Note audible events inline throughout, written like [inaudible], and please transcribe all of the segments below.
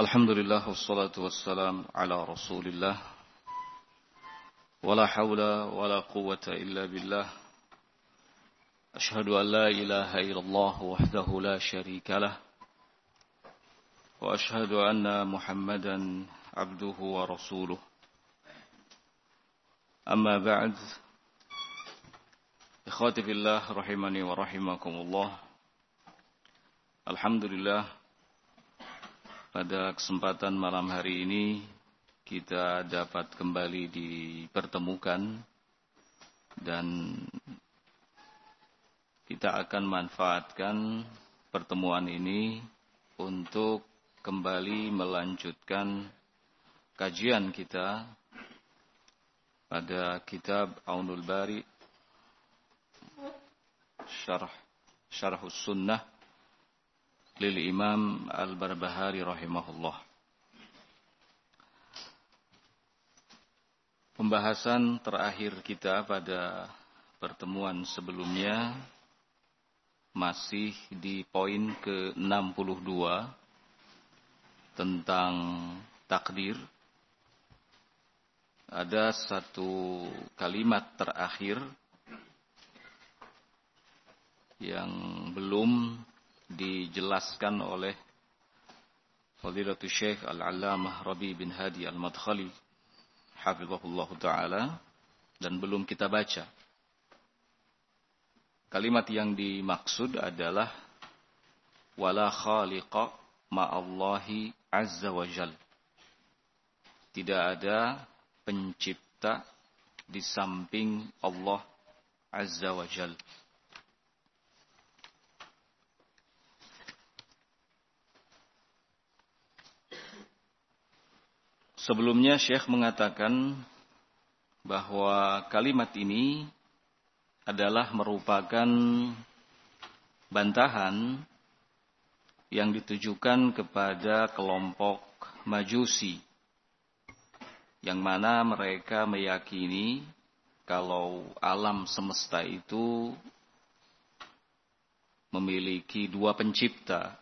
الحمد لله والصلاة والسلام على رسول الله. ولا حول ولا قوة إلا بالله. أشهد أن لا إله إلا الله وحده لا شريك له. وأشهد أن محمدا عبده ورسوله. أما بعد إخواتي في الله رحمني ورحمكم الله. الحمد لله pada kesempatan malam hari ini kita dapat kembali dipertemukan dan kita akan manfaatkan pertemuan ini untuk kembali melanjutkan kajian kita pada kitab Aunul Bari syarah syarah sunnah lil Imam Al-Barbahari rahimahullah. Pembahasan terakhir kita pada pertemuan sebelumnya masih di poin ke-62 tentang takdir. Ada satu kalimat terakhir yang belum dijelaskan oleh Fadilatul Syekh Al-Allamah Rabi bin Hadi Al-Madkhali hafizahullah taala dan belum kita baca. Kalimat yang dimaksud adalah wala khaliqa ma'allahi azza wa jal. Tidak ada pencipta di samping Allah azza wa jalla. Sebelumnya Syekh mengatakan bahwa kalimat ini adalah merupakan bantahan yang ditujukan kepada kelompok Majusi yang mana mereka meyakini kalau alam semesta itu memiliki dua pencipta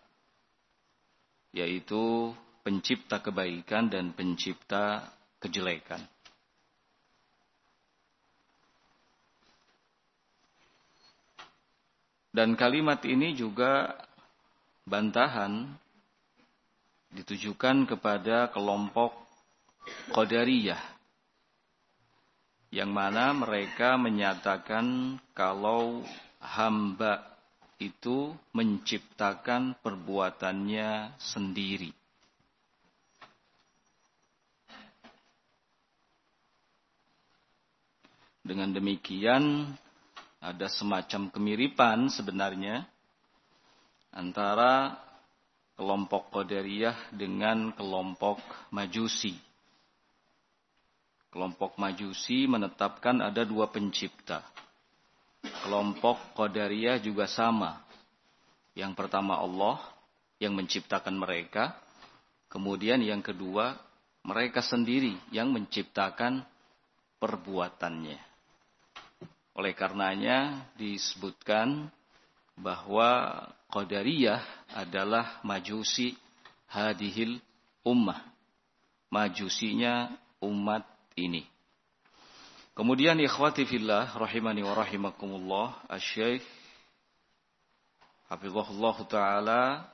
yaitu pencipta kebaikan dan pencipta kejelekan. Dan kalimat ini juga bantahan ditujukan kepada kelompok Qadariyah yang mana mereka menyatakan kalau hamba itu menciptakan perbuatannya sendiri. Dengan demikian ada semacam kemiripan sebenarnya antara kelompok Qadariyah dengan kelompok Majusi. Kelompok Majusi menetapkan ada dua pencipta. Kelompok Qadariyah juga sama. Yang pertama Allah yang menciptakan mereka. Kemudian yang kedua mereka sendiri yang menciptakan perbuatannya. Oleh karenanya disebutkan bahwa Qadariyah adalah majusi hadihil ummah. Majusinya umat ini. Kemudian ikhwati fillah rahimani wa rahimakumullah asy-syaikh taala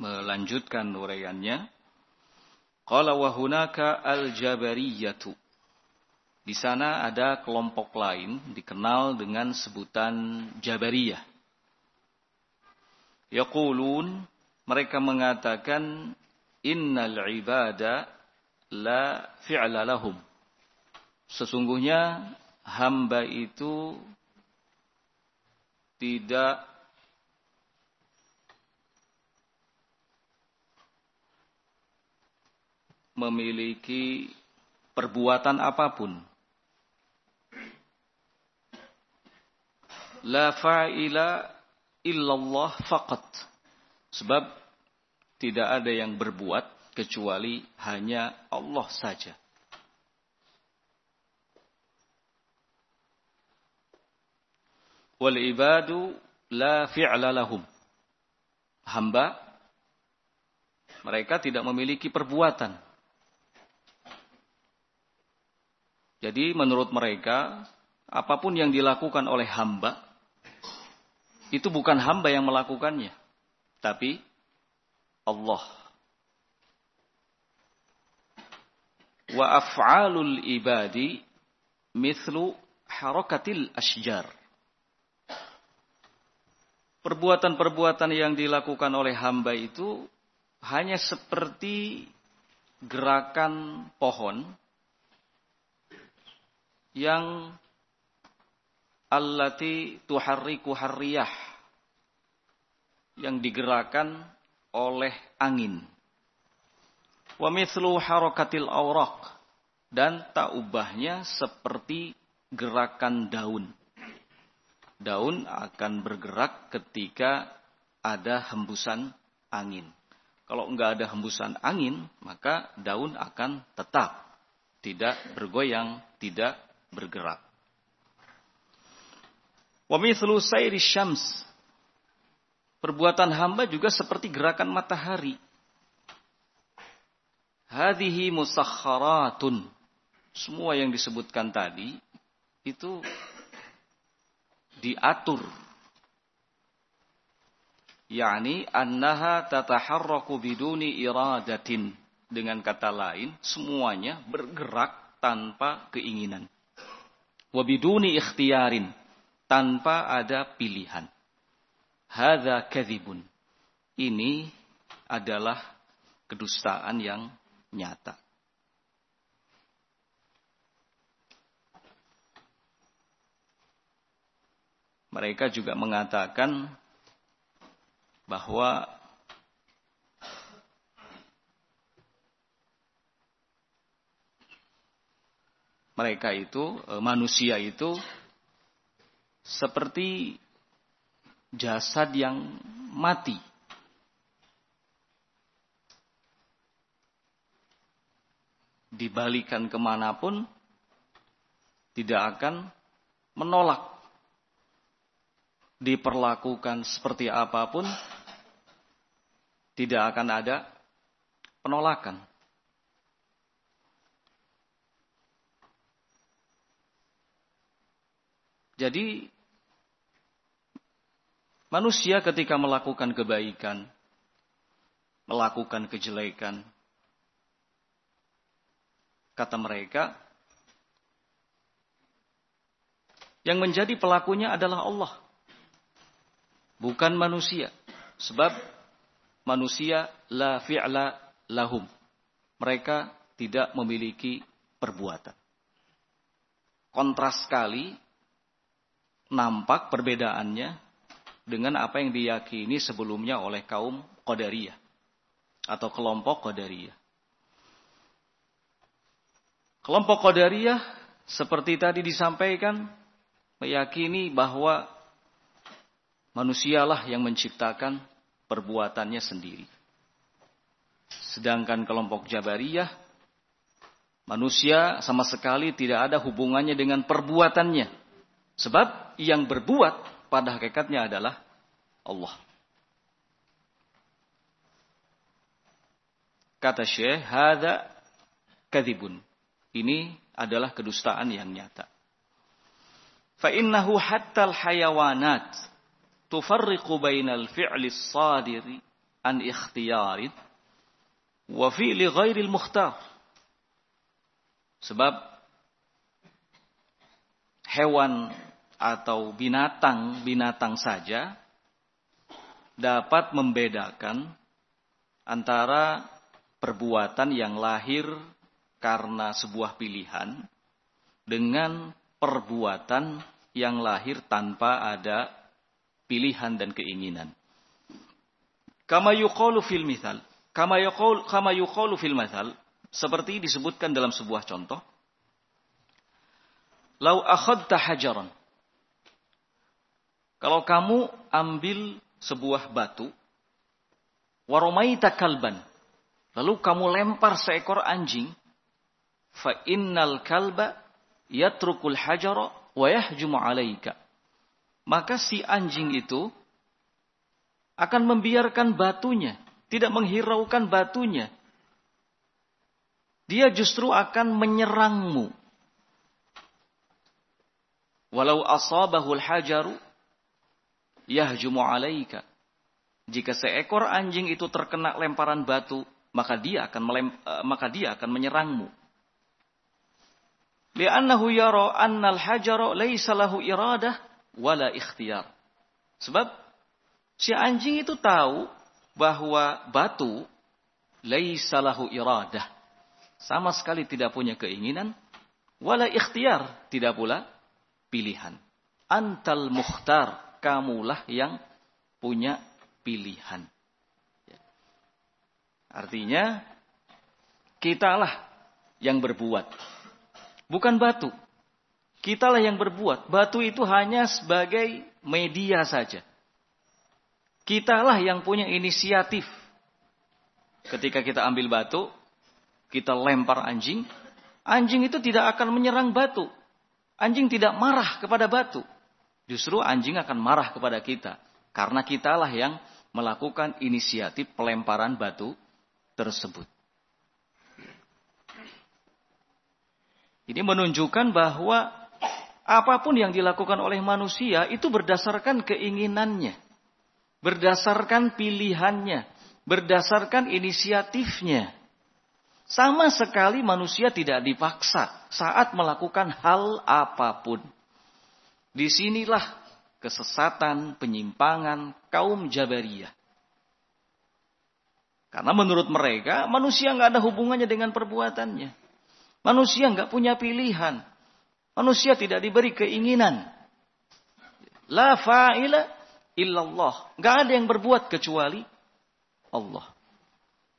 melanjutkan uraiannya qala wa hunaka al-jabariyatu di sana ada kelompok lain dikenal dengan sebutan Jabariyah. Yaqulun mereka mengatakan innal ibada la fi'la lahum. Sesungguhnya hamba itu tidak memiliki perbuatan apa pun la fa'ila illallah faqat. Sebab tidak ada yang berbuat kecuali hanya Allah saja. Wal ibadu la fi'la lahum. Hamba Mereka tidak memiliki perbuatan. Jadi menurut mereka, apa pun yang dilakukan oleh hamba, itu bukan hamba yang melakukannya. Tapi Allah. Wa af'alul ibadi mithlu harakatil asjar. Perbuatan-perbuatan yang dilakukan oleh hamba itu hanya seperti gerakan pohon yang allati tuharriku harriyah yang digerakkan oleh angin. Wa mithlu harakatil awraq dan tak ubahnya seperti gerakan daun. Daun akan bergerak ketika ada hembusan angin. Kalau enggak ada hembusan angin, maka daun akan tetap tidak bergoyang, tidak bergerak. Wa mithlu sayri syams. Perbuatan hamba juga seperti gerakan matahari. Hadhihi musakharatun. Semua yang disebutkan tadi itu diatur yakni annaha tataharraku biduni iradatin. Dengan kata lain, semuanya bergerak tanpa keinginan. Wabiduni ikhtiarin, tanpa ada pilihan. Hadza kadzibun. Ini adalah kedustaan yang nyata. Mereka juga mengatakan bahwa mereka itu e, manusia itu seperti jasad yang mati. Dibalikan ke mana pun tidak akan menolak. Diperlakukan seperti apa pun tidak akan ada penolakan. Jadi manusia ketika melakukan kebaikan, melakukan kejelekan, kata mereka, yang menjadi pelakunya adalah Allah, bukan manusia. Sebab manusia la fi'la lahum. Mereka tidak memiliki perbuatan. Kontras sekali nampak perbedaannya dengan apa yang diyakini sebelumnya oleh kaum Qadariyah atau kelompok Qadariyah. Kelompok Qadariyah seperti tadi disampaikan meyakini bahwa manusialah yang menciptakan perbuatannya sendiri. Sedangkan kelompok Jabariyah, manusia sama sekali tidak ada hubungannya dengan perbuatannya. Sebab yang berbuat pada hakikatnya adalah Allah. Kata Syekh, hada kadibun. Ini adalah kedustaan yang nyata. Fa'innahu hatta al-hayawanat tufarriqu bainal fi'li sadiri an ikhtiyarin wa fi'li ghairil mukhtar. Sebab hewan atau binatang-binatang saja dapat membedakan antara perbuatan yang lahir karena sebuah pilihan dengan perbuatan yang lahir tanpa ada pilihan dan keinginan. Kama yuqalu fil mithal, kama yuqalu kama yuqalu fil mithal, seperti disebutkan dalam sebuah contoh. Lau akhadta hajaran. Kalau kamu ambil sebuah batu, waromaita kalban, lalu kamu lempar seekor anjing, fa innal kalba yatrukul hajara wa yahjumu alaika maka si anjing itu akan membiarkan batunya, tidak menghiraukan batunya. Dia justru akan menyerangmu. Walau asabahul hajaru yahjumu alaika. Jika seekor anjing itu terkena lemparan batu, maka dia akan melem, uh, maka dia akan menyerangmu. Li'annahu yara annal hajara laysa lahu iradah wala ikhtiyar. Sebab si anjing itu tahu bahwa batu laysa lahu iradah. Sama sekali tidak punya keinginan wala ikhtiyar, tidak pula pilihan. Antal mukhtar, kamulah yang punya pilihan. Ya. Artinya, kitalah yang berbuat. Bukan batu. Kitalah yang berbuat. Batu itu hanya sebagai media saja. Kitalah yang punya inisiatif. Ketika kita ambil batu, kita lempar anjing, anjing itu tidak akan menyerang batu. Anjing tidak marah kepada batu. Justru anjing akan marah kepada kita. Karena kitalah yang melakukan inisiatif pelemparan batu tersebut. Ini menunjukkan bahwa apa pun yang dilakukan oleh manusia itu berdasarkan keinginannya, berdasarkan pilihannya, berdasarkan inisiatifnya. Sama sekali manusia tidak dipaksa saat melakukan hal apa pun. Di sinilah kesesatan, penyimpangan kaum Jabariyah. Karena menurut mereka manusia nggak ada hubungannya dengan perbuatannya. Manusia nggak punya pilihan. Manusia tidak diberi keinginan. La fa'ila illallah. Nggak ada yang berbuat kecuali Allah.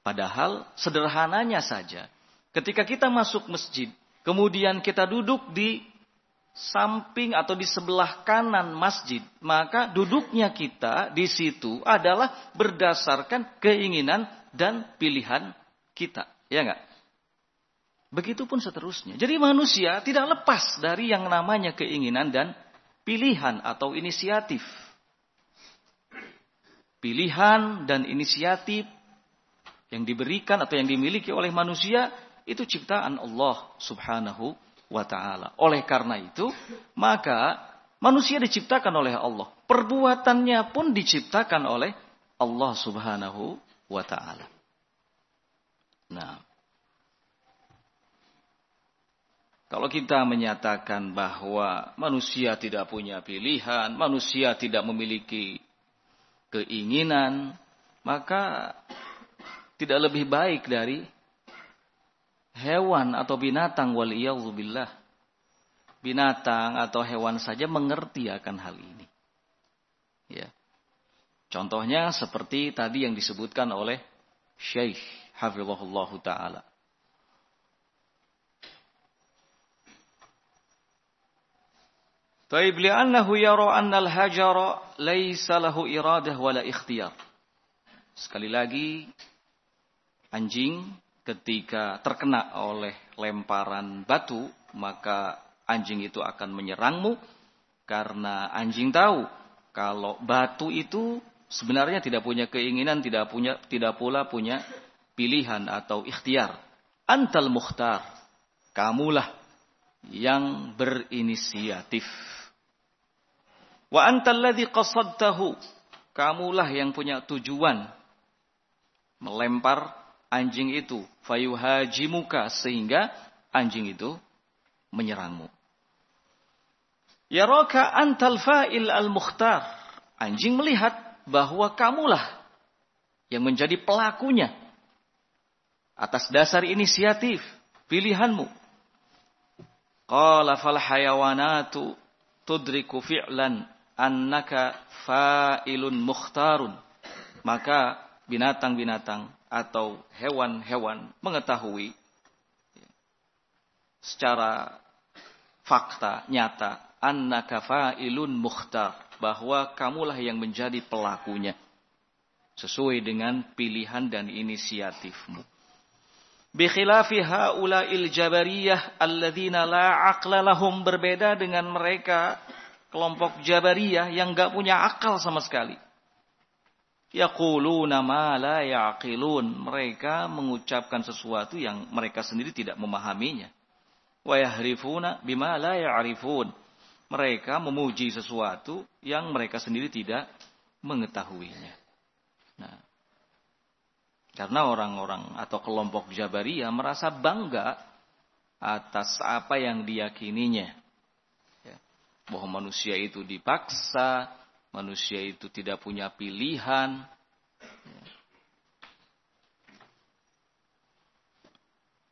Padahal sederhananya saja. Ketika kita masuk masjid. Kemudian kita duduk di samping atau di sebelah kanan masjid. Maka duduknya kita di situ adalah berdasarkan keinginan dan pilihan kita. Ya enggak? Begitupun seterusnya. Jadi manusia tidak lepas dari yang namanya keinginan dan pilihan atau inisiatif. Pilihan dan inisiatif yang diberikan atau yang dimiliki oleh manusia itu ciptaan Allah Subhanahu wa taala. Oleh karena itu, maka manusia diciptakan oleh Allah. Perbuatannya pun diciptakan oleh Allah Subhanahu wa taala. Nah, Kalau kita menyatakan bahwa manusia tidak punya pilihan, manusia tidak memiliki keinginan, maka tidak lebih baik dari hewan atau binatang waliyahzubillah. Binatang atau hewan saja mengerti akan hal ini. Ya. Contohnya seperti tadi yang disebutkan oleh Syekh Hafizahullah Ta'ala. Taib li'annahu yara annal hajara laisa lahu iradah wala ikhtiyar. Sekali lagi anjing ketika terkena oleh lemparan batu maka anjing itu akan menyerangmu karena anjing tahu kalau batu itu sebenarnya tidak punya keinginan, tidak punya tidak pula punya pilihan atau ikhtiar. Antal mukhtar. Kamulah yang berinisiatif. Wa antal ladzi qasadtahu. Kamulah yang punya tujuan melempar anjing itu fayuhajimuka sehingga anjing itu menyerangmu. Yaraka antal fa'il al-mukhtar. Anjing melihat bahwa kamulah yang menjadi pelakunya atas dasar inisiatif pilihanmu. Qala fal hayawanatu tudriku fi'lan annaka fa'ilun mukhtarun. Maka binatang-binatang atau hewan-hewan mengetahui secara fakta nyata annaka fa'ilun mukhtar bahwa kamulah yang menjadi pelakunya sesuai dengan pilihan dan inisiatifmu. Bikhilafi haula'il jabariyah alladzina la aqla lahum berbeda dengan mereka kelompok Jabariyah yang gak punya akal sama sekali. Yaquluna ma la yaqilun. Mereka mengucapkan sesuatu yang mereka sendiri tidak memahaminya. Wa yahrifuna bima la ya'rifun. Mereka memuji sesuatu yang mereka sendiri tidak mengetahuinya. Nah, karena orang-orang atau kelompok Jabariyah merasa bangga atas apa yang diyakininya. Ya, bahwa manusia itu dipaksa, manusia itu tidak punya pilihan.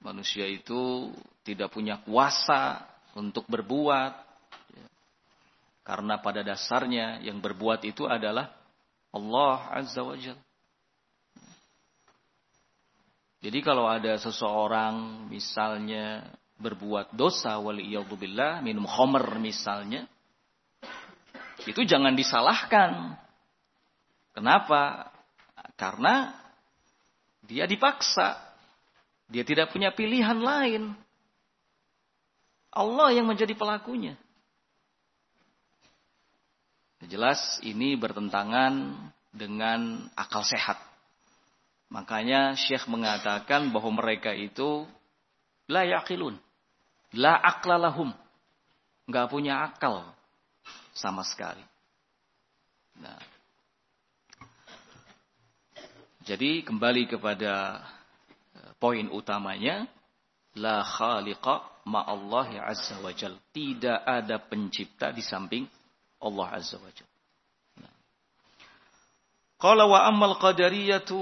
Manusia itu tidak punya kuasa untuk berbuat. Karena pada dasarnya yang berbuat itu adalah Allah Azza wa Jal. Jadi kalau ada seseorang misalnya berbuat dosa wali minum khomer misalnya, itu jangan disalahkan. Kenapa? Karena dia dipaksa. Dia tidak punya pilihan lain. Allah yang menjadi pelakunya. Jelas ini bertentangan dengan akal sehat. Makanya Syekh mengatakan bahwa mereka itu la yaqilun. La aklalahum. Enggak punya akal sama sekali. Nah, jadi kembali kepada eh, poin utamanya, la khaliqa Allah azza wa jal. Tidak ada pencipta di samping Allah azza wa jal. Nah. Qala wa ammal qadariyatu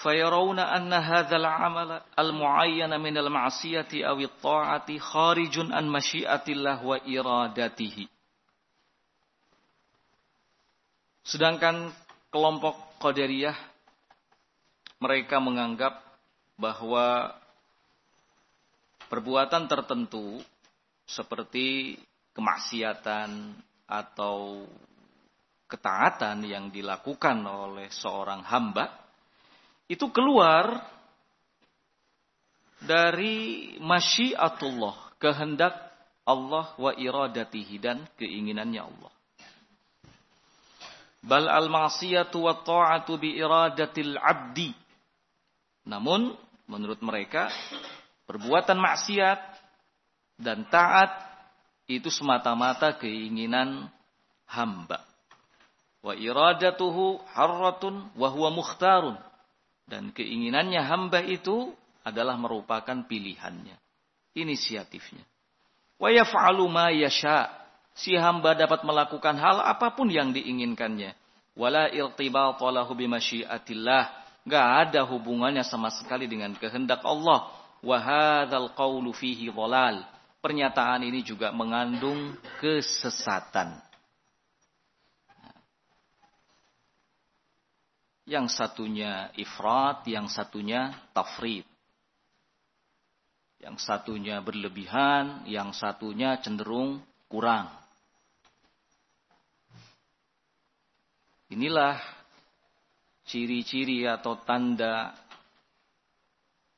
fayarawna anna hadzal amala al-muayyana min al-ma'siyati aw at-ta'ati kharijun an masyiatillah wa iradatihi. Sedangkan kelompok Qadariyah mereka menganggap bahwa perbuatan tertentu seperti kemaksiatan atau ketaatan yang dilakukan oleh seorang hamba itu keluar dari masyiatullah, kehendak Allah wa iradatihi dan keinginannya Allah. Bal al-ma'siyatu wa ta'atu bi iradatil abdi. Namun, menurut mereka, perbuatan maksiat dan taat itu semata-mata keinginan hamba. Wa iradatuhu harratun wa huwa mukhtarun. Dan keinginannya hamba itu adalah merupakan pilihannya. Inisiatifnya. Wa yaf'alu ma yasha' si hamba dapat melakukan hal apa pun yang diinginkannya. Wala irtibata lahu bimasyiatillah. Gak ada hubungannya sama sekali dengan kehendak Allah. Wa hadzal qawlu fihi dhalal. Pernyataan ini juga mengandung kesesatan. Yang satunya ifrat, yang satunya tafrid. Yang satunya berlebihan, yang satunya cenderung kurang. Inilah ciri-ciri atau tanda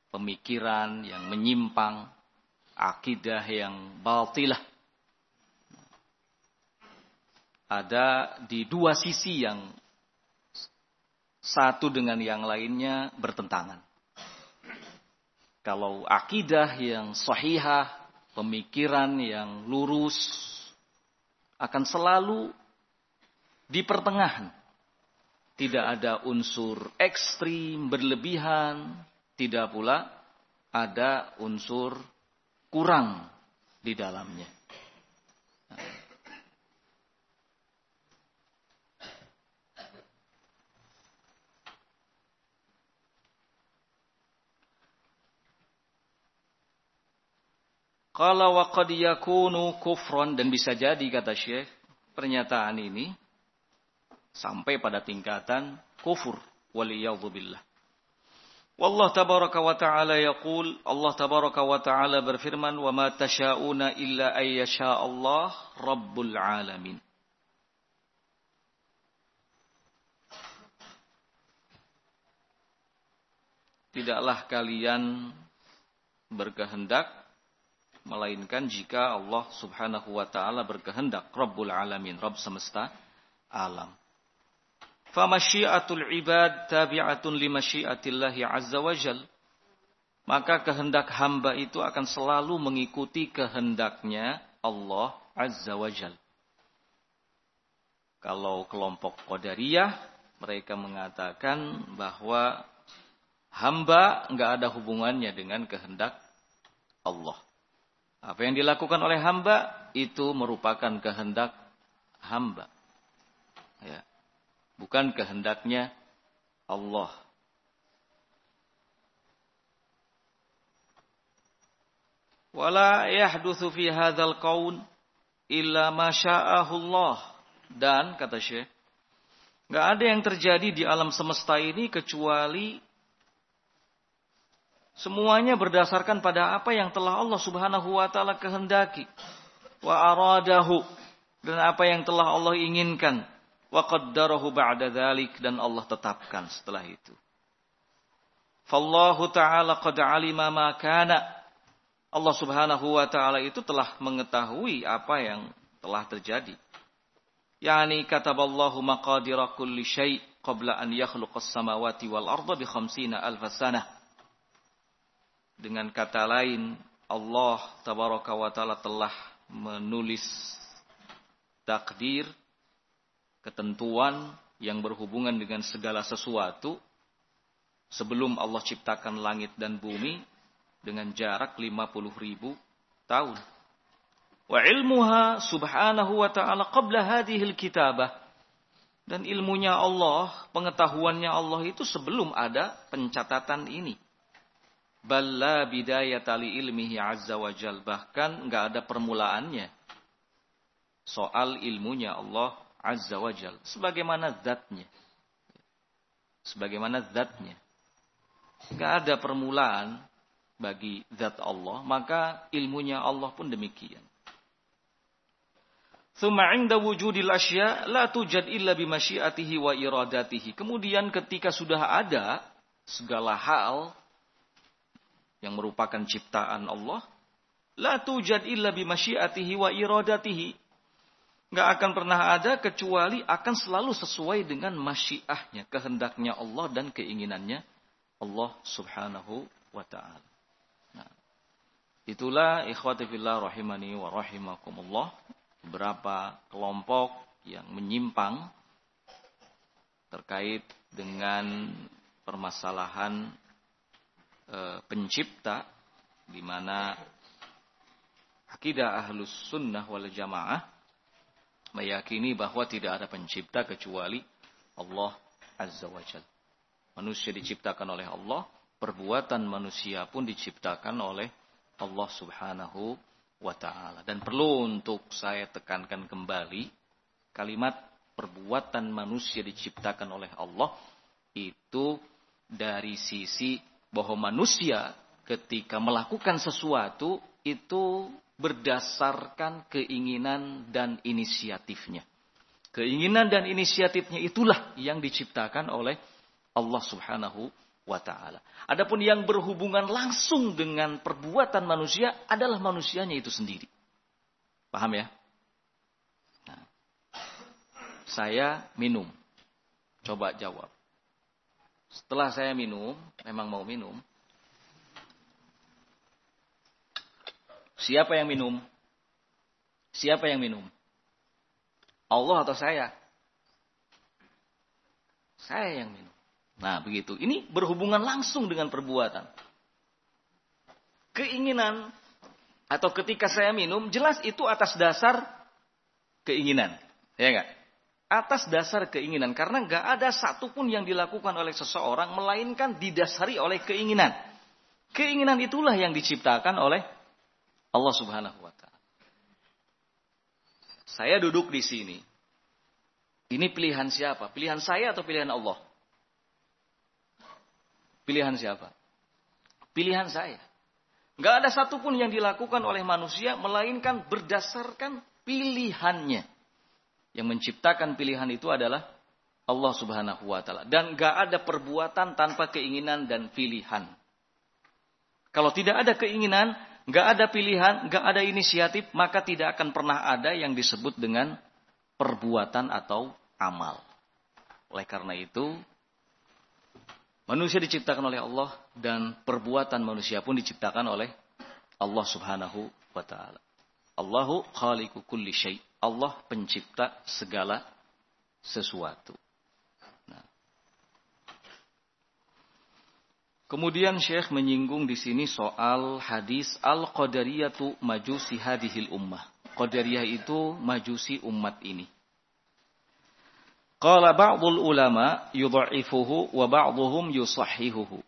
pemikiran yang menyimpang, akidah yang batilah. Ada di dua sisi yang satu dengan yang lainnya bertentangan. Kalau akidah yang sahihah, pemikiran yang lurus, akan selalu di pertengahan tidak ada unsur ekstrim, berlebihan, tidak pula ada unsur kurang di dalamnya. Kalau waqad yakunu kufron dan bisa jadi kata Syekh pernyataan ini sampai pada tingkatan kufur waliyadzubillah. Wallah tabaraka wa ta'ala yaqul Allah tabaraka wa ta'ala berfirman wa ma tasyauna illa ayyasha Allah rabbul alamin. Tidaklah kalian berkehendak melainkan jika Allah Subhanahu wa taala berkehendak Rabbul alamin, Rabb semesta alam. Famasyiatul ibad tabi'atun limasyiatillahi azza wa jal. Maka kehendak hamba itu akan selalu mengikuti kehendaknya Allah azza wa jal. Kalau kelompok Qadariyah, mereka mengatakan bahwa hamba nggak ada hubungannya dengan kehendak Allah. Apa yang dilakukan oleh hamba itu merupakan kehendak hamba. Ya. Bukan kehendaknya Allah. Wala yahdutsu fi hadzal qaun illa ma Allah. Dan kata Syekh, nggak ada yang terjadi di alam semesta ini kecuali semuanya berdasarkan pada apa yang telah Allah Subhanahu wa taala kehendaki. Wa aradahu dan apa yang telah Allah inginkan. Wa qaddarahu ba'da dzalik dan Allah tetapkan setelah itu. Fallahu ta'ala qad alima ma kana. Allah Subhanahu wa taala itu telah mengetahui apa yang telah terjadi yani kataballahu maqadira kulli syai' qabla an yakhluqas samawati wal arda bi khamsina alf sanah. Dengan kata lain, Allah tabaraka wa taala telah menulis takdir ketentuan yang berhubungan dengan segala sesuatu sebelum Allah ciptakan langit dan bumi dengan jarak 50 ribu tahun wa ilmuha subhanahu wa ta'ala qabla hadhil kitabah dan ilmunya Allah, pengetahuannya Allah itu sebelum ada pencatatan ini. Balla bidayata li ilmihi azza wa jal. Bahkan nggak ada permulaannya. Soal ilmunya Allah azza wa jal. Sebagaimana zatnya. Sebagaimana zatnya. Nggak ada permulaan bagi zat Allah. Maka ilmunya Allah pun demikian. Thumma inda wujudil asya la tujad illa bimasyiatihi wa iradatihi. Kemudian ketika sudah ada segala hal yang merupakan ciptaan Allah, la tujad illa bimasyiatihi wa iradatihi. Gak akan pernah ada kecuali akan selalu sesuai dengan masyiahnya, kehendaknya Allah dan keinginannya Allah subhanahu wa ta'ala. Nah, itulah ikhwati fillah rahimani wa rahimakumullah beberapa kelompok yang menyimpang terkait dengan permasalahan e, pencipta di mana akidah ahlus sunnah wal jamaah meyakini bahwa tidak ada pencipta kecuali Allah azza wa jal. Manusia diciptakan oleh Allah, perbuatan manusia pun diciptakan oleh Allah subhanahu wa taala. Dan perlu untuk saya tekankan kembali kalimat perbuatan manusia diciptakan oleh Allah itu dari sisi bahwa manusia ketika melakukan sesuatu itu berdasarkan keinginan dan inisiatifnya. Keinginan dan inisiatifnya itulah yang diciptakan oleh Allah Subhanahu wa taala. Adapun yang berhubungan langsung dengan perbuatan manusia adalah manusianya itu sendiri. Paham ya? Nah, saya minum. Coba jawab. Setelah saya minum, memang mau minum. Siapa yang minum? Siapa yang minum? Allah atau saya? Saya yang minum. Nah, begitu. Ini berhubungan langsung dengan perbuatan. Keinginan atau ketika saya minum, jelas itu atas dasar keinginan. Ya enggak? Atas dasar keinginan. Karena enggak ada satupun yang dilakukan oleh seseorang, melainkan didasari oleh keinginan. Keinginan itulah yang diciptakan oleh Allah subhanahu wa ta'ala. Saya duduk di sini. Ini pilihan siapa? Pilihan saya atau pilihan Allah? Pilihan siapa? Pilihan saya. Gak ada satupun yang dilakukan oleh manusia melainkan berdasarkan pilihannya. Yang menciptakan pilihan itu adalah Allah Subhanahu wa taala dan gak ada perbuatan tanpa keinginan dan pilihan. Kalau tidak ada keinginan, gak ada pilihan, gak ada inisiatif, maka tidak akan pernah ada yang disebut dengan perbuatan atau amal. Oleh karena itu, manusia diciptakan oleh Allah dan perbuatan manusia pun diciptakan oleh Allah Subhanahu wa taala. Allahu khaliqu kulli syai. Allah pencipta segala sesuatu. Kemudian Syekh menyinggung di sini soal hadis al-qadariyatu majusi hadhil ummah. Qadariyah itu majusi umat ini. Qala ba'dul ulama yudha'ifuhu wa ba'dhum yusahhihuhu.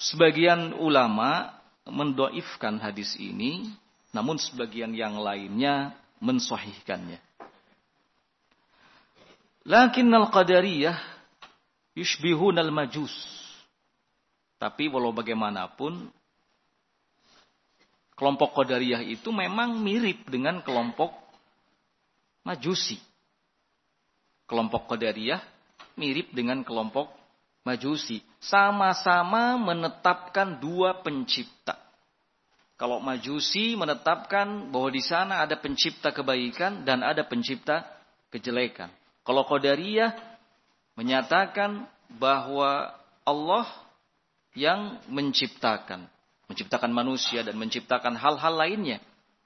Sebagian ulama mendoifkan hadis ini, namun sebagian yang lainnya mensahihkannya. Lakin al-qadariyah yushbihun al-majus. Tapi walau bagaimanapun, kelompok qadariyah itu memang mirip dengan kelompok majusi kelompok Qadariyah mirip dengan kelompok Majusi. Sama-sama menetapkan dua pencipta. Kalau Majusi menetapkan bahwa di sana ada pencipta kebaikan dan ada pencipta kejelekan. Kalau Qadariyah menyatakan bahwa Allah yang menciptakan, menciptakan manusia dan menciptakan hal-hal lainnya.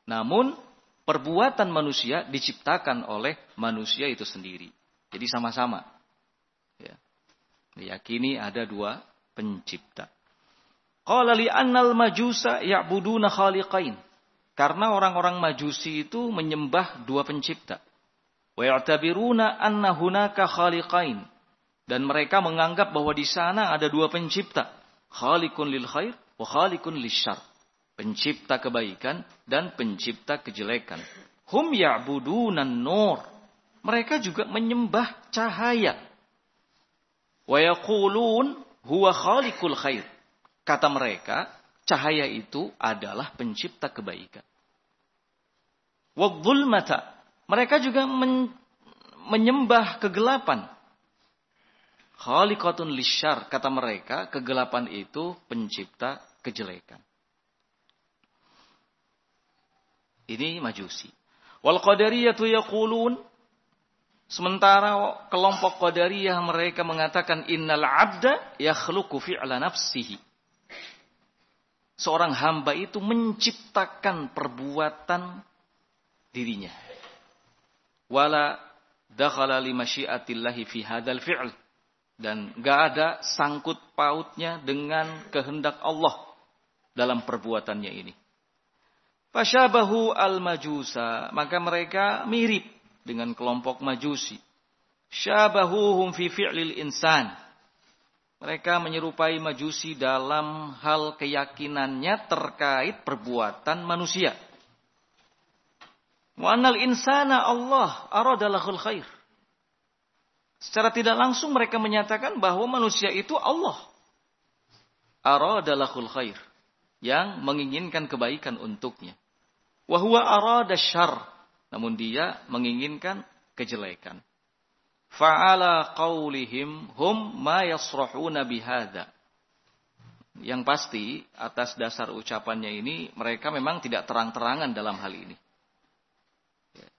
Namun perbuatan manusia diciptakan oleh manusia itu sendiri. Jadi sama-sama. Ya. Meyakini ada dua pencipta. Qala li annal majusa ya'buduna khaliqain. Karena orang-orang majusi itu menyembah dua pencipta. Wa ya'tabiruna anna hunaka khaliqain. Dan mereka menganggap bahwa di sana ada dua pencipta. Khaliqun lil khair wa khaliqun syar. Pencipta kebaikan dan pencipta kejelekan. Hum ya'buduna nur mereka juga menyembah cahaya. Wa yaqulun huwa khaliqul khair. Kata mereka, cahaya itu adalah pencipta kebaikan. Wa. Mereka juga men menyembah kegelapan. Khaliqatun lisyar. Kata mereka, kegelapan itu pencipta kejelekan. Ini majusi. Wal qadariyatu yaqulun Sementara kelompok Qadariyah mereka mengatakan innal abda yakhluqu fi'la nafsihi. Seorang hamba itu menciptakan perbuatan dirinya. Wala dakhala li fi hadzal fi'l. Dan gak ada sangkut pautnya dengan kehendak Allah dalam perbuatannya ini. Fasyabahu al-majusa. Maka mereka mirip dengan kelompok majusi. Syabahuhum fi fi'lil insan. Mereka menyerupai majusi dalam hal keyakinannya terkait perbuatan manusia. Wa annal insana Allah aradalahul khair. Secara tidak langsung mereka menyatakan bahwa manusia itu Allah. Aradalahul khair. Yang menginginkan kebaikan untuknya. Wahwa arada syar namun dia menginginkan kejelekan. Fa'ala qawlihim hum ma yasrahuna bihada. Yang pasti atas dasar ucapannya ini mereka memang tidak terang-terangan dalam hal ini.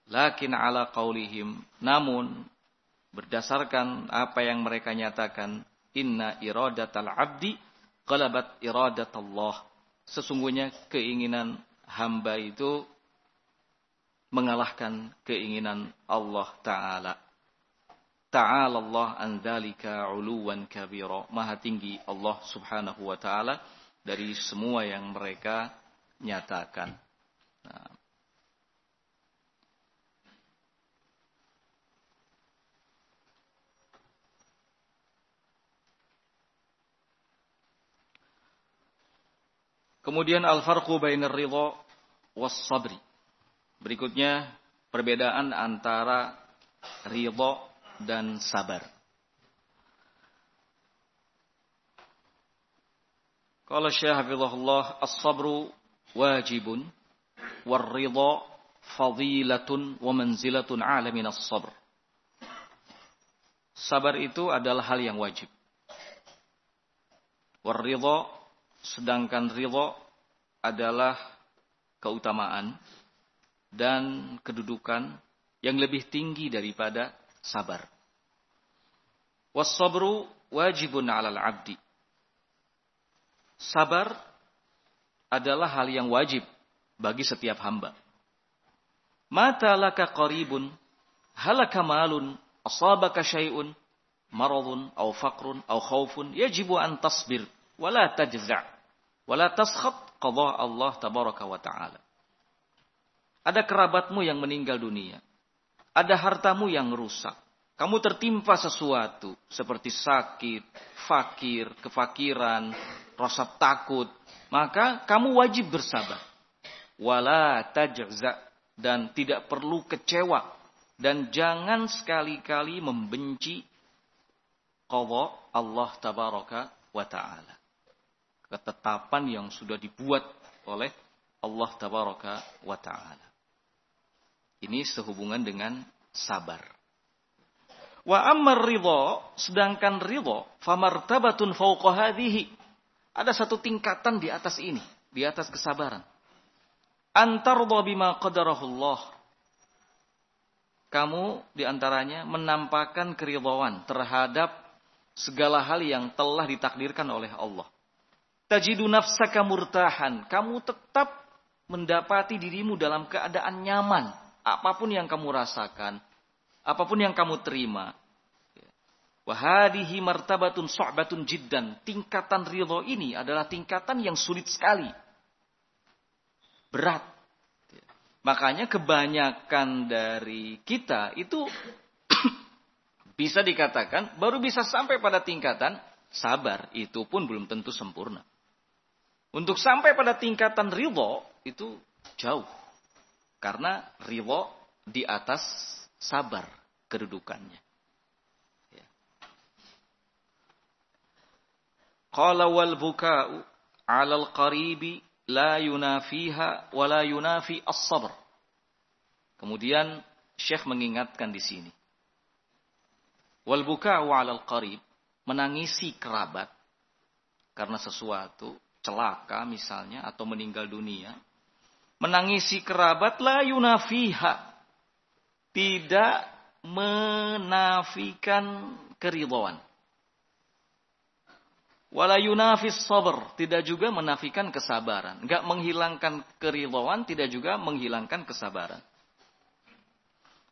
Lakin ala qawlihim namun berdasarkan apa yang mereka nyatakan inna iradatal abdi qalabat iradatallah. Sesungguhnya keinginan hamba itu mengalahkan keinginan Allah Ta'ala. Ta'ala Allah an dhalika uluwan kabira. Maha tinggi Allah Subhanahu wa Ta'ala dari semua yang mereka nyatakan. Nah. Kemudian al-farqu bainar ridha was sabri. Berikutnya perbedaan antara ridho dan sabar. Kalau Syekh Hafizahullah as-sabru wajibun war ridha fadilatun wa manzilatun ala min as-sabr. Sabar itu adalah hal yang wajib. War ridha sedangkan ridha adalah keutamaan dan kedudukan yang lebih tinggi daripada sabar. Was-sabru wajibun 'alal 'abdi. Sabar adalah hal yang wajib bagi setiap hamba. Mata laka qaribun, halaka malun, asabaka syai'un, maradun, au faqrun, au khawfun, yajibu an tasbir, wala tajza' wala taskhat qada Allah tabaraka wa ta'ala. Ada kerabatmu yang meninggal dunia. Ada hartamu yang rusak. Kamu tertimpa sesuatu seperti sakit, fakir, kefakiran, rasa takut, maka kamu wajib bersabar. Wala tajza dan tidak perlu kecewa dan jangan sekali-kali membenci qadha Allah tabaraka wa taala. Ketetapan yang sudah dibuat oleh Allah tabaraka wa taala. Ini sehubungan dengan sabar. Wa ammar ridho, sedangkan ridho, famartabatun fauqa hadhihi. Ada satu tingkatan di atas ini, di atas kesabaran. Antardha bima qadarahullah. Kamu di antaranya menampakkan keridhaan terhadap segala hal yang telah ditakdirkan oleh Allah. Tajidu nafsaka murtahan. Kamu tetap mendapati dirimu dalam keadaan nyaman. Apa pun yang kamu rasakan, apa pun yang kamu terima, Wahadihi martabatun so'batun jiddan. Tingkatan ridho ini adalah tingkatan yang sulit sekali. Berat. Makanya kebanyakan dari kita itu [coughs] bisa dikatakan baru bisa sampai pada tingkatan sabar. Itu pun belum tentu sempurna. Untuk sampai pada tingkatan ridho itu jauh. Karena ridho di atas sabar kedudukannya. Qala wal buka'u 'ala al-qaribi la yunafiha wa la yunafi as-sabr. Kemudian Syekh mengingatkan di sini. Wal buka'u 'ala al-qarib menangisi kerabat karena sesuatu celaka misalnya atau meninggal dunia. Menangisi kerabat la yunafiha tidak menafikan keridhaan Wala yunafis sabr, tidak juga menafikan kesabaran. Enggak menghilangkan keridhaan, tidak juga menghilangkan kesabaran.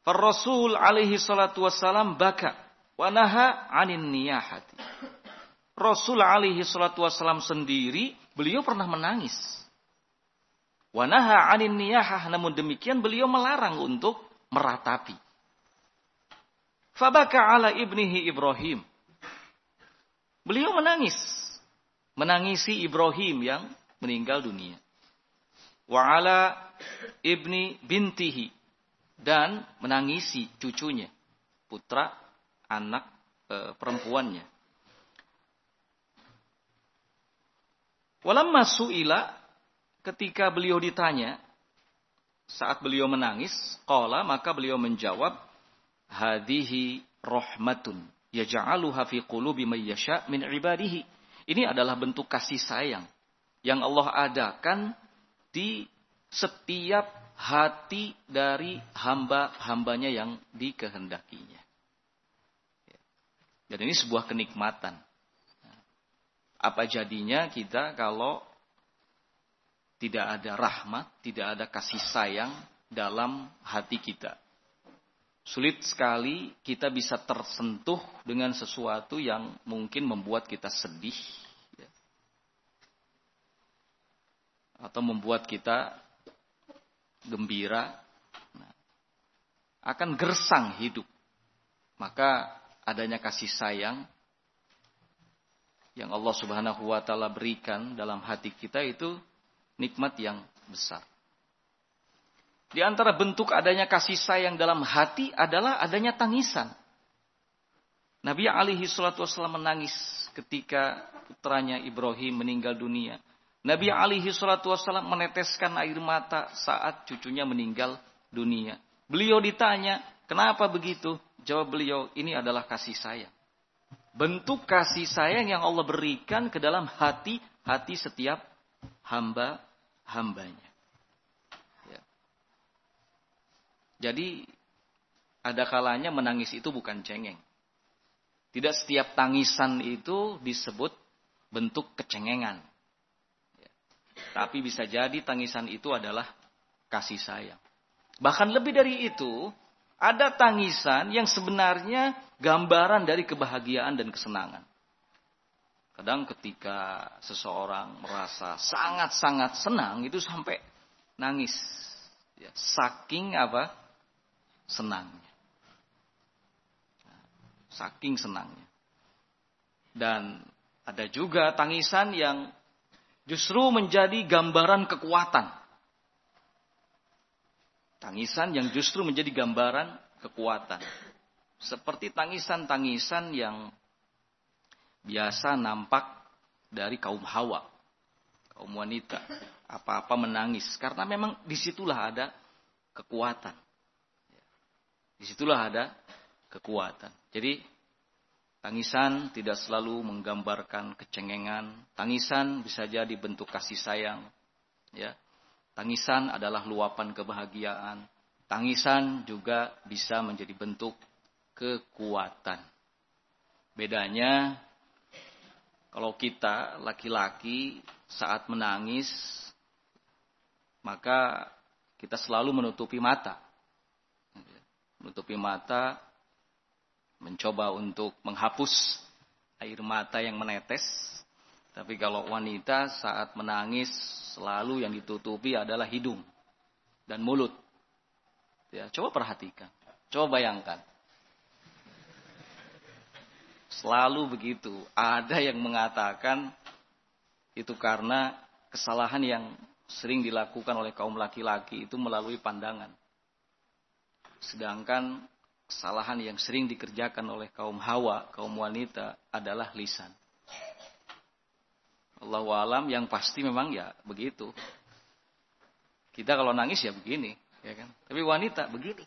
Rasul alaihi salatu wassalam baka wa naha anin niyahati. Rasul alaihi salatu wassalam sendiri, beliau pernah menangis. Wa naha anin niyahah, namun demikian beliau melarang untuk meratapi. Fabaka ala ibnihi Ibrahim. Beliau menangis. Menangisi Ibrahim yang meninggal dunia. Wa ala ibni bintihi. Dan menangisi cucunya. Putra anak e, perempuannya. Walamma su'ila ketika beliau ditanya saat beliau menangis, qala maka beliau menjawab hadihi rahmatun yaj'aluha fi qulubi may yasha min ibadihi. Ini adalah bentuk kasih sayang yang Allah adakan di setiap hati dari hamba-hambanya yang dikehendakinya. Dan ini sebuah kenikmatan. Apa jadinya kita kalau tidak ada rahmat, tidak ada kasih sayang dalam hati kita. Sulit sekali kita bisa tersentuh dengan sesuatu yang mungkin membuat kita sedih. Ya. Atau membuat kita gembira. Nah, akan gersang hidup. Maka adanya kasih sayang yang Allah Subhanahu wa taala berikan dalam hati kita itu nikmat yang besar. Di antara bentuk adanya kasih sayang dalam hati adalah adanya tangisan. Nabi alaihi salatu wasallam menangis ketika putranya Ibrahim meninggal dunia. Nabi alaihi salatu wasallam meneteskan air mata saat cucunya meninggal dunia. Beliau ditanya, kenapa begitu? Jawab beliau, ini adalah kasih sayang. Bentuk kasih sayang yang Allah berikan ke dalam hati-hati setiap hamba-hambanya. Jadi ada kalanya menangis itu bukan cengeng. Tidak setiap tangisan itu disebut bentuk kecengengan. Ya. Tapi bisa jadi tangisan itu adalah kasih sayang. Bahkan lebih dari itu, ada tangisan yang sebenarnya gambaran dari kebahagiaan dan kesenangan. Kadang ketika seseorang merasa sangat-sangat senang itu sampai nangis. Ya, saking apa? Senangnya. Saking senangnya. Dan ada juga tangisan yang justru menjadi gambaran kekuatan. Tangisan yang justru menjadi gambaran kekuatan. Seperti tangisan-tangisan yang biasa nampak dari kaum hawa. Kaum wanita. Apa-apa menangis. Karena memang di situlah ada kekuatan. Di situlah ada kekuatan. Jadi tangisan tidak selalu menggambarkan kecengengan. Tangisan bisa jadi bentuk kasih sayang. Ya. Tangisan adalah luapan kebahagiaan. Tangisan juga bisa menjadi bentuk kekuatan. Bedanya kalau kita laki-laki saat menangis maka kita selalu menutupi mata. Menutupi mata mencoba untuk menghapus air mata yang menetes. Tapi kalau wanita saat menangis selalu yang ditutupi adalah hidung dan mulut. Ya, coba perhatikan. Coba bayangkan. Selalu begitu. Ada yang mengatakan itu karena kesalahan yang sering dilakukan oleh kaum laki-laki itu melalui pandangan. Sedangkan kesalahan yang sering dikerjakan oleh kaum hawa, kaum wanita adalah lisan. Allah alam yang pasti memang ya begitu. Kita kalau nangis ya begini, ya kan? Tapi wanita begini.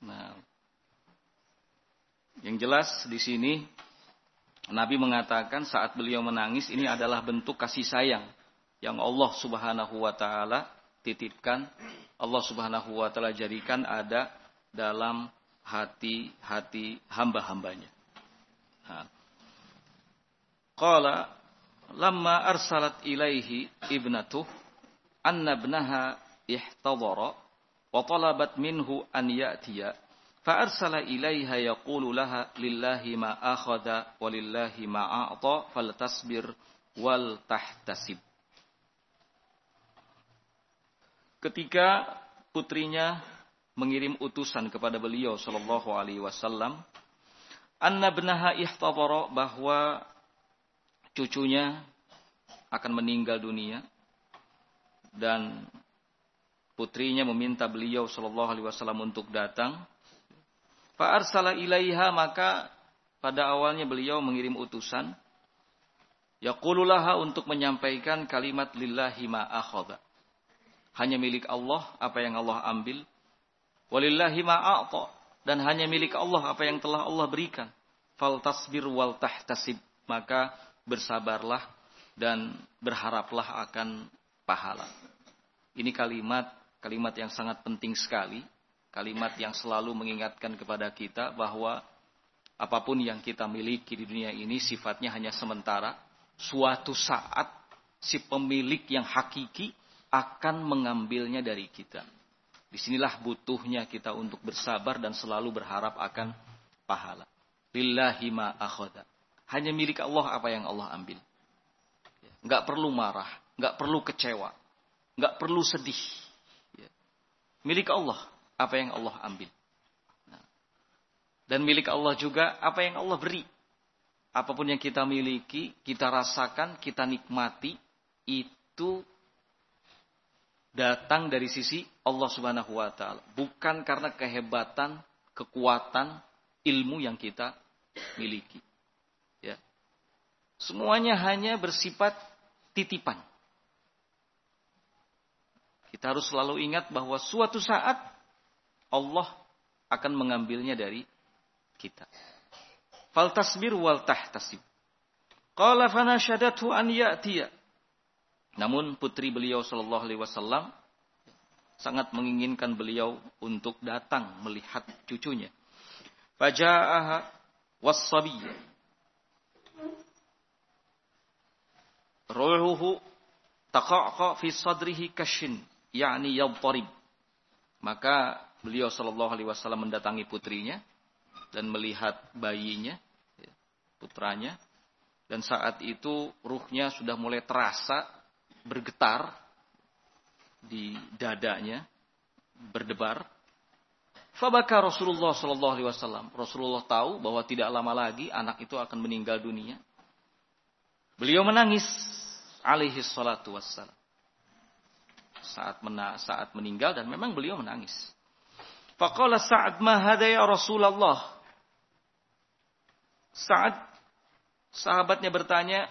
Nah, yang jelas di sini Nabi mengatakan saat beliau menangis ini adalah bentuk kasih sayang yang Allah Subhanahu wa taala titipkan Allah Subhanahu wa taala jadikan ada dalam hati-hati hamba-hambanya. Qala lamma arsalat ilaihi ibnatuh anna ibnaha ihtadara wa talabat minhu an ya'tiya fa arsala ilaiha yaqulu laha lillahi ma akhadha wa lillahi ma a'ta faltasbir wal tahtasib ketika putrinya mengirim utusan kepada beliau sallallahu alaihi wasallam anna benaha ihtadara bahwa cucunya akan meninggal dunia dan putrinya meminta beliau sallallahu alaihi wasallam untuk datang fa arsala ilaiha maka pada awalnya beliau mengirim utusan yaqululaha untuk menyampaikan kalimat lillahi ma akhadha hanya milik Allah apa yang Allah ambil. Walillahi ma'a'ta. Dan hanya milik Allah apa yang telah Allah berikan. Fal tasbir wal tahtasib. Maka bersabarlah dan berharaplah akan pahala. Ini kalimat kalimat yang sangat penting sekali, kalimat yang selalu mengingatkan kepada kita bahwa apa pun yang kita miliki di dunia ini sifatnya hanya sementara. Suatu saat si pemilik yang hakiki akan mengambilnya dari kita. Di sinilah butuhnya kita untuk bersabar dan selalu berharap akan pahala. Lillahi ma akhoda. Hanya milik Allah apa yang Allah ambil. Enggak perlu marah, enggak perlu kecewa, enggak perlu sedih. Milik Allah apa yang Allah ambil. Nah. Dan milik Allah juga apa yang Allah beri. Apa pun yang kita miliki, kita rasakan, kita nikmati, itu datang dari sisi Allah Subhanahu wa taala, bukan karena kehebatan, kekuatan, ilmu yang kita miliki. Ya. Semuanya hanya bersifat titipan. Kita harus selalu ingat bahwa suatu saat Allah akan mengambilnya dari kita. Fal tasbir wal tahtasib. Qala fanashadathu an ya'tiya. Namun putri beliau Shallallahu Alaihi Wasallam sangat menginginkan beliau untuk datang melihat cucunya. Faja'aha was-sabiyya. Ruhuhu taqaqa fi sadrihi kashin, yakni yadtarib. Maka beliau sallallahu alaihi wasallam mendatangi putrinya dan melihat bayinya, ya, putranya. Dan saat itu ruhnya sudah mulai terasa bergetar di dadanya, berdebar. Fabaka Rasulullah Sallallahu Alaihi Wasallam. Rasulullah tahu bahwa tidak lama lagi anak itu akan meninggal dunia. Beliau menangis, alaihi salatu wassalam. Saat, mena saat meninggal dan memang beliau menangis. Faqala Sa'ad ma ya Rasulullah. Sa'ad sahabatnya bertanya,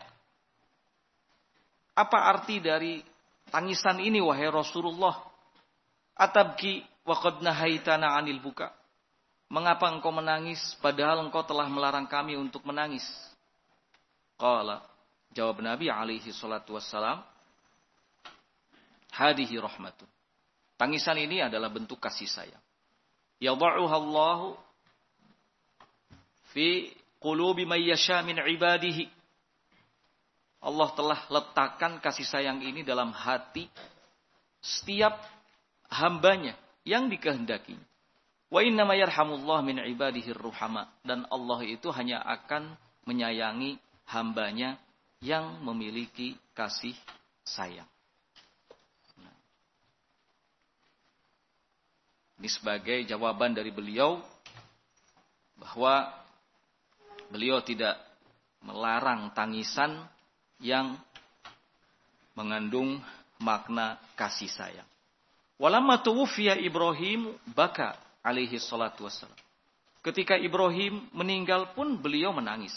apa arti dari tangisan ini wahai Rasulullah? Atabki wa qad nahaitana 'anil buka. Mengapa engkau menangis padahal engkau telah melarang kami untuk menangis? Qala jawab Nabi alaihi salatu wassalam hadihi rahmatun. Tangisan ini adalah bentuk kasih sayang. Yadha'uha Allah fi qulubi may yasha min ibadihi. Allah telah letakkan kasih sayang ini dalam hati setiap hambanya yang dikehendakinya. Wa inna yarhamullah min ibadihi ruhama. Dan Allah itu hanya akan menyayangi hambanya yang memiliki kasih sayang. Nah. Ini sebagai jawaban dari beliau bahwa beliau tidak melarang tangisan yang mengandung makna kasih sayang. Walamma tuwfiya Ibrahim baka alaihi salatu wassalam. Ketika Ibrahim meninggal pun beliau menangis.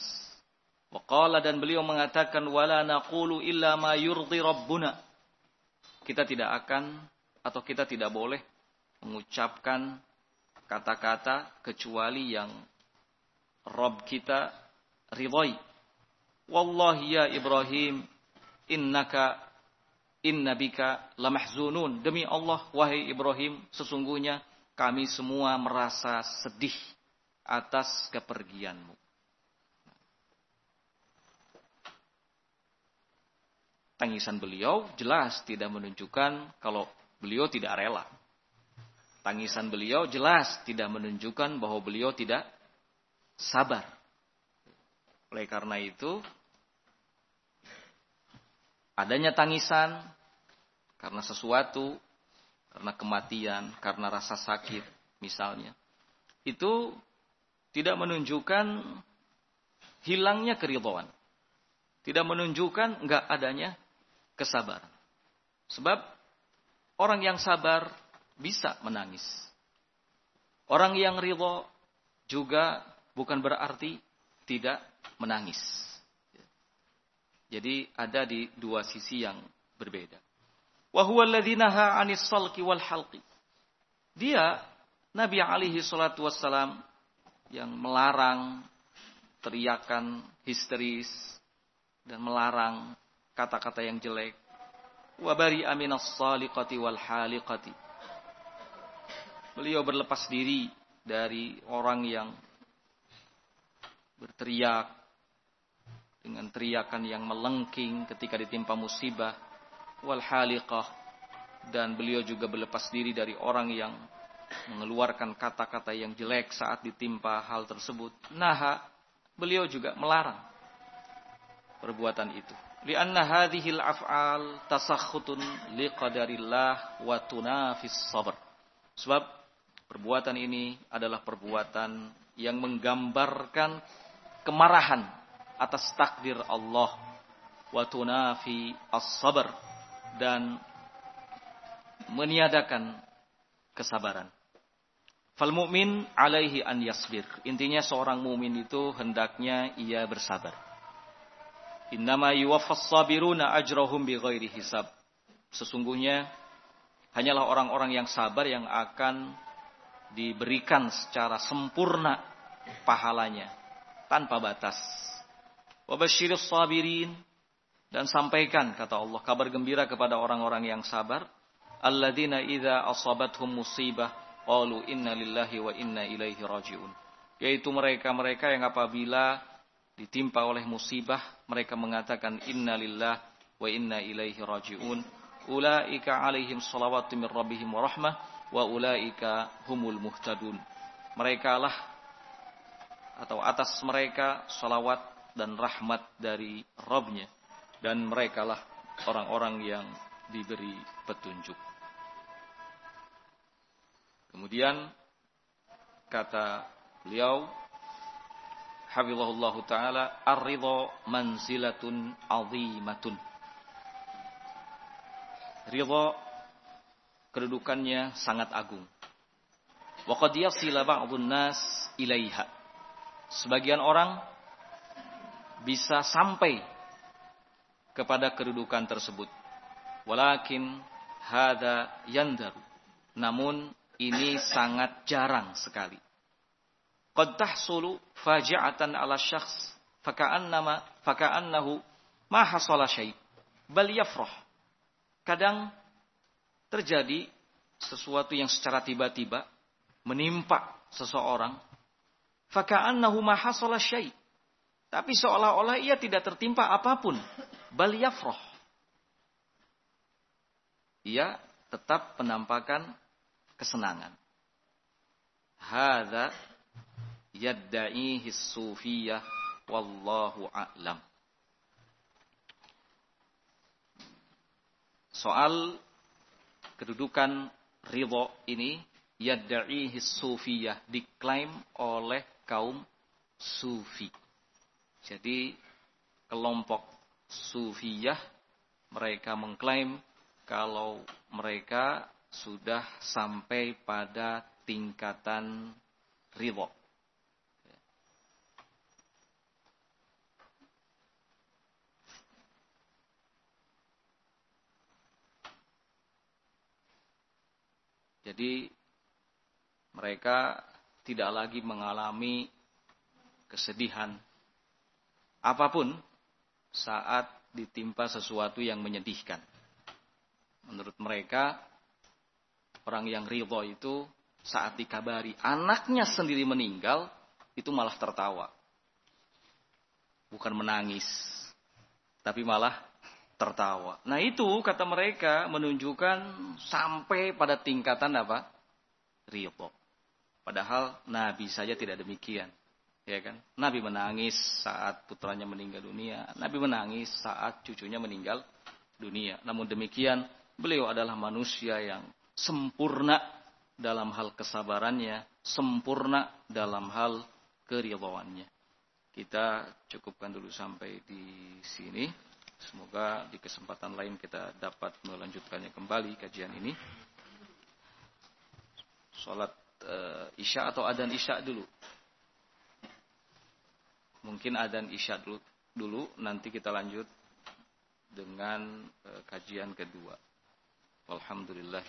Waqala dan beliau mengatakan wala naqulu illa ma yurdi rabbuna. Kita tidak akan atau kita tidak boleh mengucapkan kata-kata kecuali yang Rabb kita ridhai. Wallahi ya Ibrahim innaka Inna bika lamahzunun. Demi Allah, wahai Ibrahim, sesungguhnya kami semua merasa sedih atas kepergianmu. Tangisan beliau jelas tidak menunjukkan kalau beliau tidak rela. Tangisan beliau jelas tidak menunjukkan bahwa beliau tidak sabar. Oleh karena itu, adanya tangisan karena sesuatu, karena kematian, karena rasa sakit misalnya. Itu tidak menunjukkan hilangnya keridhaan. Tidak menunjukkan enggak adanya kesabaran. Sebab orang yang sabar bisa menangis. Orang yang ridho juga bukan berarti tidak menangis. Jadi ada di dua sisi yang berbeda. 'anis salqi wal. Dia Nabi alaihi salatu wassalam yang melarang teriakan histeris dan melarang kata-kata yang jelek. Wa bari aminas saliqati wal haliqati. Beliau berlepas diri dari orang yang berteriak dengan teriakan yang melengking ketika ditimpa musibah wal haliqah dan beliau juga berlepas diri dari orang yang mengeluarkan kata-kata yang jelek saat ditimpa hal tersebut naha beliau juga melarang perbuatan itu lianna hadhil af'al tasakhutun liqadarillah wa tunafis sabr sebab perbuatan ini adalah perbuatan yang menggambarkan kemarahan atas takdir Allah wa tunafi as-sabr dan meniadakan kesabaran. Fal mu'min alaihi an yasbir. Intinya seorang mukmin itu hendaknya ia bersabar. Innama yuwaffas sabiruna ajrahum bighairi hisab. Sesungguhnya hanyalah orang-orang yang sabar yang akan diberikan secara sempurna pahalanya tanpa batas. Wabashirus sabirin. Dan sampaikan, kata Allah, kabar gembira kepada orang-orang yang sabar. Alladzina idha asabathum musibah. Qalu inna lillahi wa inna ilaihi raji'un. yaitu mereka-mereka yang apabila ditimpa oleh musibah mereka mengatakan innalillah wa inna ilaihi rajiun. Ulaika alaihim salawatu min rabbihim wa rahmah wa ulaika humul muhtadun. Mereka lah atau atas mereka salawat dan rahmat dari Rabbnya dan mereka lah orang-orang yang diberi petunjuk. Kemudian kata beliau hafizahullah taala ar-ridha manzilatun azimatun. Ridha kedudukannya sangat agung. Wa qad yasila ba'dun nas ilaiha. Sebagian orang bisa sampai kepada kedudukan tersebut. Walakin hada yandaru. Namun ini sangat jarang sekali qad tahsulu faji'atan ala syakhs faka'annama faka'annahu ma hasala syai' bal yafrah. Kadang terjadi sesuatu yang secara tiba-tiba menimpa seseorang faka'annahu ma hasala syai' tapi seolah-olah ia tidak tertimpa apa pun bal yafrah. Ia tetap penampakan kesenangan. Hada yadda'ihi sufiyah wallahu a'lam. Soal kedudukan ridho ini yadda'ihi sufiyah diklaim oleh kaum sufi. Jadi kelompok sufiyah mereka mengklaim kalau mereka sudah sampai pada tingkatan ridho. Jadi mereka tidak lagi mengalami kesedihan apa pun saat ditimpa sesuatu yang menyedihkan. Menurut mereka, orang yang ridho itu saat dikabari anaknya sendiri meninggal, itu malah tertawa. Bukan menangis, tapi malah tertawa. Nah itu kata mereka menunjukkan sampai pada tingkatan apa? Ridho. Padahal Nabi saja tidak demikian. Ya kan? Nabi menangis saat putranya meninggal dunia. Nabi menangis saat cucunya meninggal dunia. Namun demikian, beliau adalah manusia yang sempurna dalam hal kesabarannya, sempurna dalam hal keridhoannya. Kita cukupkan dulu sampai di sini. Semoga di kesempatan lain kita dapat melanjutkannya kembali kajian ini. Salat uh, Isya atau adan Isya dulu. Mungkin adan Isya dulu, dulu nanti kita lanjut dengan uh, kajian kedua. Alhamdulillah